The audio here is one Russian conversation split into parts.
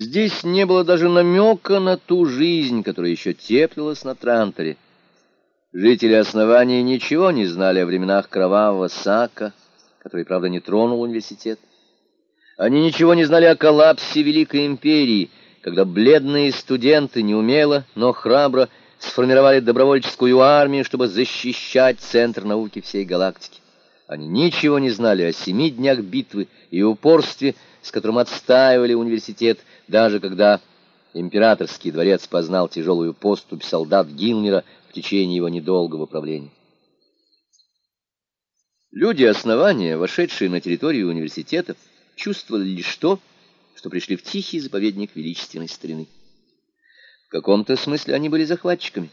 Здесь не было даже намека на ту жизнь, которая еще теплилась на Транторе. Жители основания ничего не знали о временах кровавого Сака, который, правда, не тронул университет. Они ничего не знали о коллапсе Великой Империи, когда бледные студенты неумело, но храбро сформировали добровольческую армию, чтобы защищать центр науки всей галактики. Они ничего не знали о семи днях битвы и упорстве, с которым отстаивали университет, даже когда императорский дворец познал тяжелую поступь солдат Гилмера в течение его недолгого правления. Люди основания, вошедшие на территорию университета, чувствовали лишь то, что пришли в тихий заповедник величественной старины. В каком-то смысле они были захватчиками.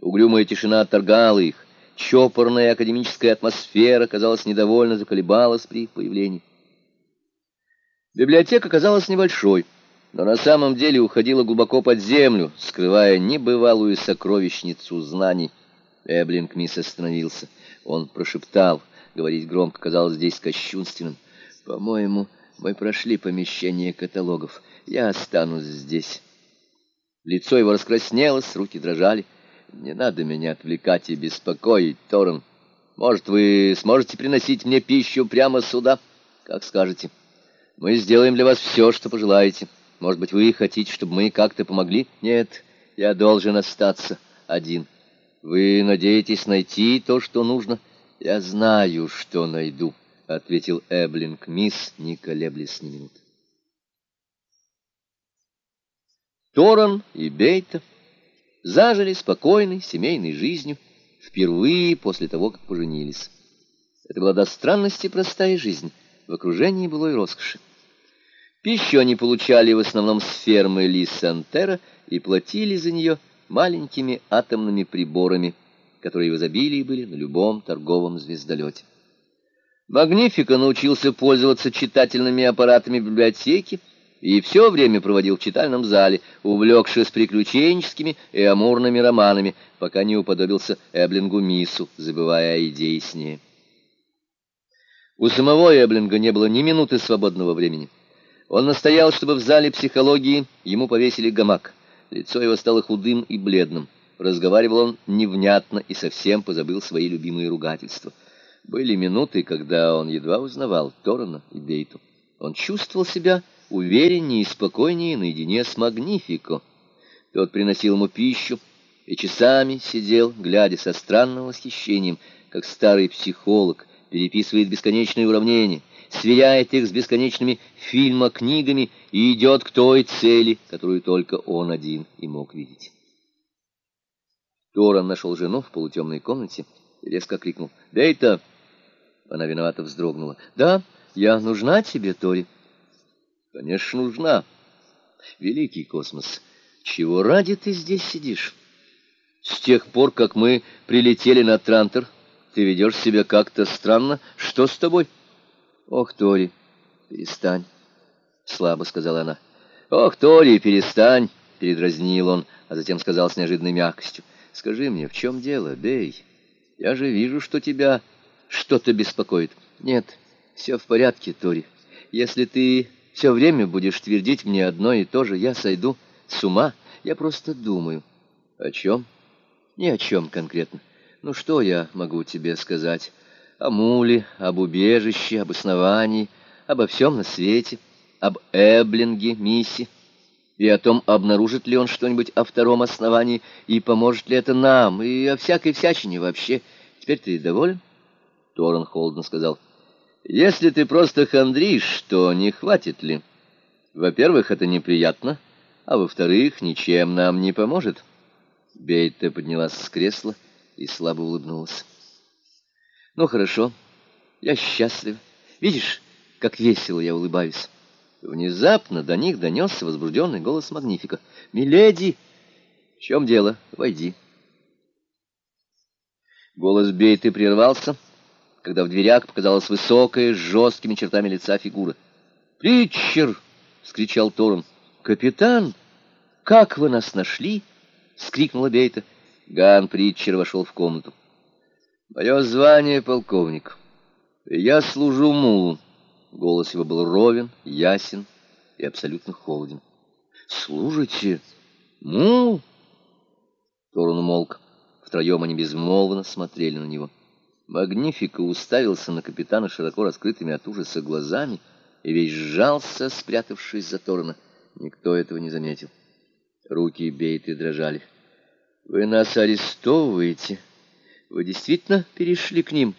Угрюмая тишина отторгала их, чопорная академическая атмосфера, казалось, недовольно заколебалась при их появлении. Библиотека казалась небольшой, но на самом деле уходила глубоко под землю, скрывая небывалую сокровищницу знаний. Эблинг мисс остановился. Он прошептал. Говорить громко казалось здесь кощунственным. «По-моему, мы прошли помещение каталогов. Я останусь здесь». Лицо его раскраснелось, руки дрожали. «Не надо меня отвлекать и беспокоить, Торрен. Может, вы сможете приносить мне пищу прямо сюда? Как скажете». Мы сделаем для вас все, что пожелаете. Может быть, вы хотите, чтобы мы как-то помогли? Нет, я должен остаться один. Вы надеетесь найти то, что нужно? Я знаю, что найду, — ответил Эблинг, мисс, не колеблясь ни минуты. Торан и Бейта зажили спокойной семейной жизнью впервые после того, как поженились. Это была до странности простая жизнь в окружении былой роскоши. Пищу они получали в основном с фермы Ли Сантера и платили за нее маленькими атомными приборами, которые в изобилии были на любом торговом звездолете. Магнифика научился пользоваться читательными аппаратами библиотеки и все время проводил в читальном зале, увлекшись приключенческими и амурными романами, пока не уподобился Эблингу Мису, забывая о идее с ней. У самого Эблинга не было ни минуты свободного времени. Он настоял, чтобы в зале психологии ему повесили гамак. Лицо его стало худым и бледным. Разговаривал он невнятно и совсем позабыл свои любимые ругательства. Были минуты, когда он едва узнавал Торана и Бейту. Он чувствовал себя увереннее и спокойнее наедине с Магнифико. Тот приносил ему пищу и часами сидел, глядя со странным восхищением, как старый психолог, переписывает бесконечные уравнения, сверяет их с бесконечными фильмокнигами и идет к той цели, которую только он один и мог видеть. Торан нашел жену в полутемной комнате и резко крикнул «Дейта!». Она виновато вздрогнула. «Да, я нужна тебе, Тори?» «Конечно, нужна. Великий космос, чего ради ты здесь сидишь? С тех пор, как мы прилетели на Трантор, ты ведешь себя как-то странно. Что с тобой? Ох, Тори, перестань, слабо сказала она. Ох, Тори, перестань, передразнил он, а затем сказал с неожиданной мягкостью. Скажи мне, в чем дело, Бей? Я же вижу, что тебя что-то беспокоит. Нет, все в порядке, Тори. Если ты все время будешь твердить мне одно и то же, я сойду с ума. Я просто думаю. О чем? Ни о чем конкретно. Ну что я могу тебе сказать? О муле, об убежище, об основании, обо всем на свете, об Эблинге, Мисси, и о том, обнаружит ли он что-нибудь о втором основании, и поможет ли это нам, и о всякой всячине вообще. Теперь ты доволен? Торрен холодно сказал. Если ты просто хандришь, то не хватит ли? Во-первых, это неприятно, а во-вторых, ничем нам не поможет. Бейта поднялась с кресла и слабо улыбнулась. «Ну, хорошо, я счастлив. Видишь, как весело я улыбаюсь». Внезапно до них донесся возбужденный голос Магнифика. «Миледи! В чем дело? Войди». Голос Бейты прервался, когда в дверях показалась высокая, с жесткими чертами лица фигура. «Притчер!» — вскричал Торн. «Капитан, как вы нас нашли?» — скрикнула Бейта. Ган Притчер вошел в комнату. «Мое звание — полковник. Я служу Мулу». Голос его был ровен, ясен и абсолютно холоден. Служите? Ну? Торн умолк. Втроем они безмолвно смотрели на него. Магнифика уставился на капитана широко раскрытыми от ужаса глазами и весь сжался, спрятавшись за Торна. Никто этого не заметил. Руки Бейты дрожали. «Вы нас арестовываете? Вы действительно перешли к ним?»